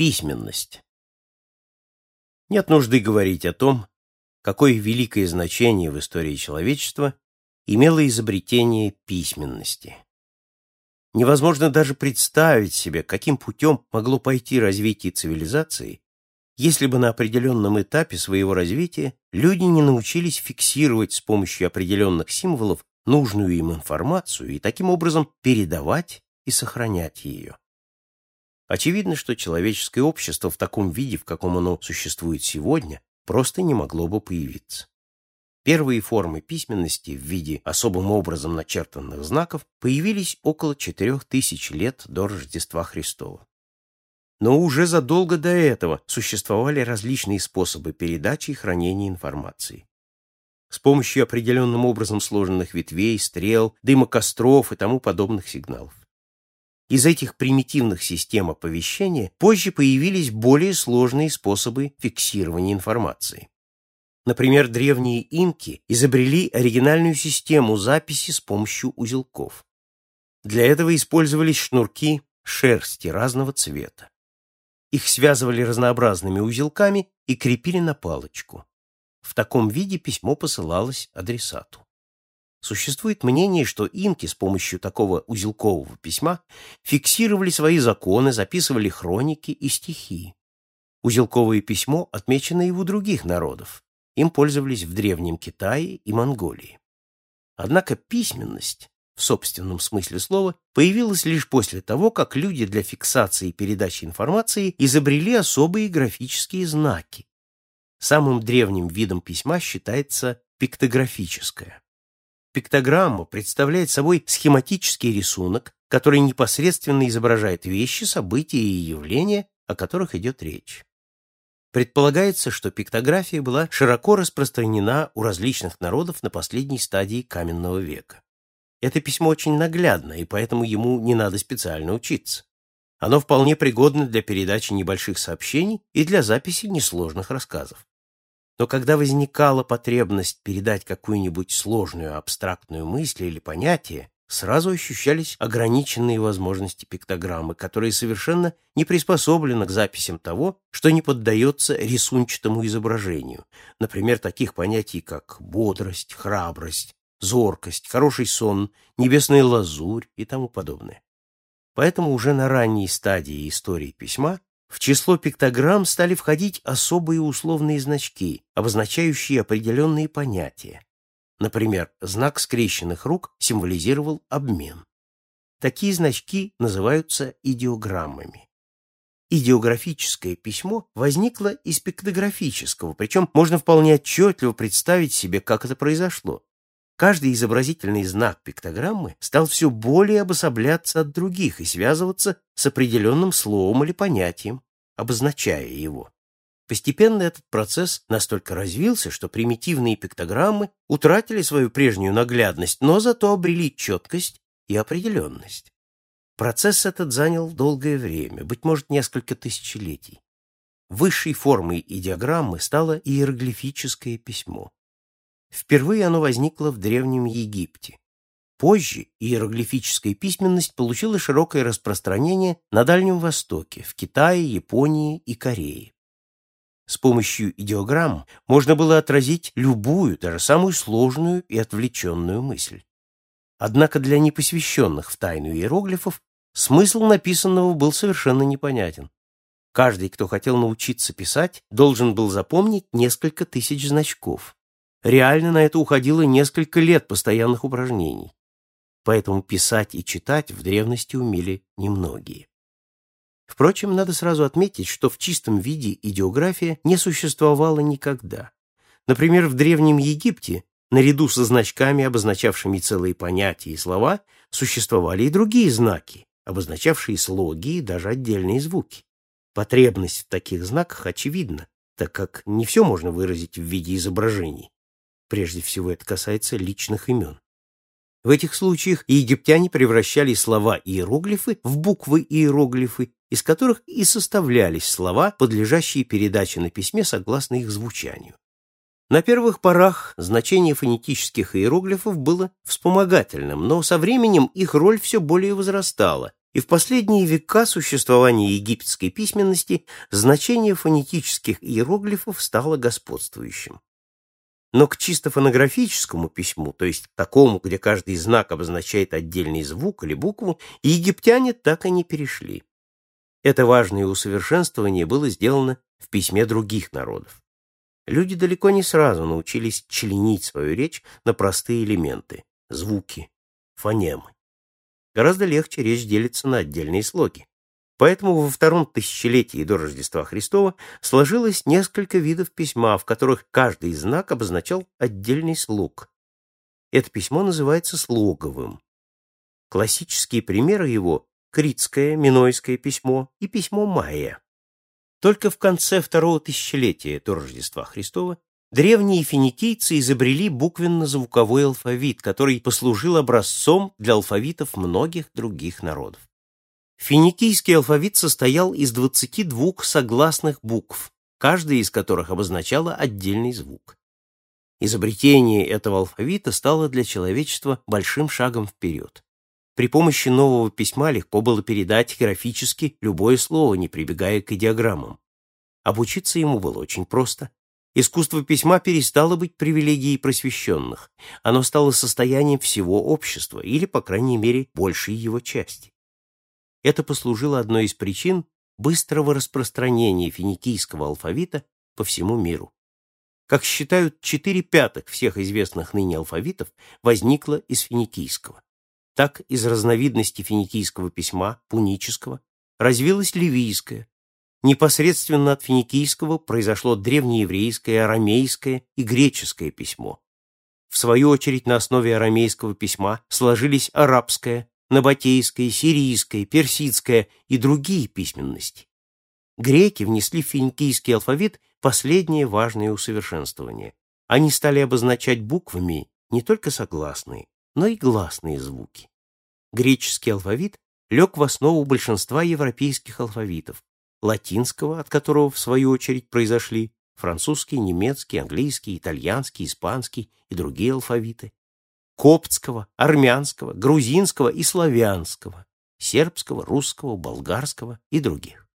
Письменность. Нет нужды говорить о том, какое великое значение в истории человечества имело изобретение письменности. Невозможно даже представить себе, каким путем могло пойти развитие цивилизации, если бы на определенном этапе своего развития люди не научились фиксировать с помощью определенных символов нужную им информацию и таким образом передавать и сохранять ее. Очевидно, что человеческое общество в таком виде, в каком оно существует сегодня, просто не могло бы появиться. Первые формы письменности в виде особым образом начертанных знаков появились около 4000 лет до Рождества Христова. Но уже задолго до этого существовали различные способы передачи и хранения информации. С помощью определенным образом сложенных ветвей, стрел, дыма костров и тому подобных сигналов. Из этих примитивных систем оповещения позже появились более сложные способы фиксирования информации. Например, древние инки изобрели оригинальную систему записи с помощью узелков. Для этого использовались шнурки шерсти разного цвета. Их связывали разнообразными узелками и крепили на палочку. В таком виде письмо посылалось адресату. Существует мнение, что инки с помощью такого узелкового письма фиксировали свои законы, записывали хроники и стихи. Узелковое письмо отмечено и у других народов. Им пользовались в Древнем Китае и Монголии. Однако письменность, в собственном смысле слова, появилась лишь после того, как люди для фиксации и передачи информации изобрели особые графические знаки. Самым древним видом письма считается пиктографическое. Пиктограмма представляет собой схематический рисунок, который непосредственно изображает вещи, события и явления, о которых идет речь. Предполагается, что пиктография была широко распространена у различных народов на последней стадии каменного века. Это письмо очень наглядно, и поэтому ему не надо специально учиться. Оно вполне пригодно для передачи небольших сообщений и для записи несложных рассказов. Но когда возникала потребность передать какую-нибудь сложную абстрактную мысль или понятие, сразу ощущались ограниченные возможности пиктограммы, которые совершенно не приспособлены к записям того, что не поддается рисунчатому изображению, например, таких понятий, как бодрость, храбрость, зоркость, хороший сон, небесная лазурь и тому подобное. Поэтому уже на ранней стадии истории письма в число пиктограмм стали входить особые условные значки, обозначающие определенные понятия. Например, знак скрещенных рук символизировал обмен. Такие значки называются идеограммами. Идеографическое письмо возникло из пиктографического, причем можно вполне отчетливо представить себе, как это произошло. Каждый изобразительный знак пиктограммы стал все более обособляться от других и связываться с определенным словом или понятием, обозначая его. Постепенно этот процесс настолько развился, что примитивные пиктограммы утратили свою прежнюю наглядность, но зато обрели четкость и определенность. Процесс этот занял долгое время, быть может, несколько тысячелетий. Высшей формой идеограммы стало иероглифическое письмо. Впервые оно возникло в Древнем Египте. Позже иероглифическая письменность получила широкое распространение на Дальнем Востоке, в Китае, Японии и Корее. С помощью идеограмм можно было отразить любую, даже самую сложную и отвлеченную мысль. Однако для непосвященных в тайну иероглифов смысл написанного был совершенно непонятен. Каждый, кто хотел научиться писать, должен был запомнить несколько тысяч значков. Реально на это уходило несколько лет постоянных упражнений. Поэтому писать и читать в древности умели немногие. Впрочем, надо сразу отметить, что в чистом виде идеография не существовала никогда. Например, в Древнем Египте, наряду со значками, обозначавшими целые понятия и слова, существовали и другие знаки, обозначавшие слоги и даже отдельные звуки. Потребность в таких знаках очевидна, так как не все можно выразить в виде изображений. Прежде всего это касается личных имен. В этих случаях египтяне превращали слова-иероглифы в буквы-иероглифы, из которых и составлялись слова, подлежащие передаче на письме согласно их звучанию. На первых порах значение фонетических иероглифов было вспомогательным, но со временем их роль все более возрастала, И в последние века существования египетской письменности значение фонетических иероглифов стало господствующим. Но к чисто фонографическому письму, то есть такому, где каждый знак обозначает отдельный звук или букву, египтяне так и не перешли. Это важное усовершенствование было сделано в письме других народов. Люди далеко не сразу научились членить свою речь на простые элементы – звуки, фонемы. Гораздо легче речь делится на отдельные слоги. Поэтому во втором тысячелетии до Рождества Христова сложилось несколько видов письма, в которых каждый знак обозначал отдельный слог. Это письмо называется слоговым. Классические примеры его – критское, минойское письмо и письмо майя. Только в конце второго тысячелетия до Рождества Христова древние финикийцы изобрели буквенно-звуковой алфавит, который послужил образцом для алфавитов многих других народов. Финикийский алфавит состоял из 22 согласных букв, каждая из которых обозначала отдельный звук. Изобретение этого алфавита стало для человечества большим шагом вперед. При помощи нового письма легко было передать графически любое слово, не прибегая к идиограммам. Обучиться ему было очень просто. Искусство письма перестало быть привилегией просвещенных. Оно стало состоянием всего общества, или, по крайней мере, большей его части. Это послужило одной из причин быстрого распространения финикийского алфавита по всему миру. Как считают, четыре пятых всех известных ныне алфавитов возникло из финикийского. Так из разновидности финикийского письма, пунического, развилось ливийское. Непосредственно от финикийского произошло древнееврейское, арамейское и греческое письмо. В свою очередь на основе арамейского письма сложились арабское, набатейская, сирийская, персидская и другие письменности. Греки внесли в финикийский алфавит последнее важное усовершенствование. Они стали обозначать буквами не только согласные, но и гласные звуки. Греческий алфавит лег в основу большинства европейских алфавитов, латинского, от которого, в свою очередь, произошли французский, немецкий, английский, итальянский, испанский и другие алфавиты, коптского, армянского, грузинского и славянского, сербского, русского, болгарского и других.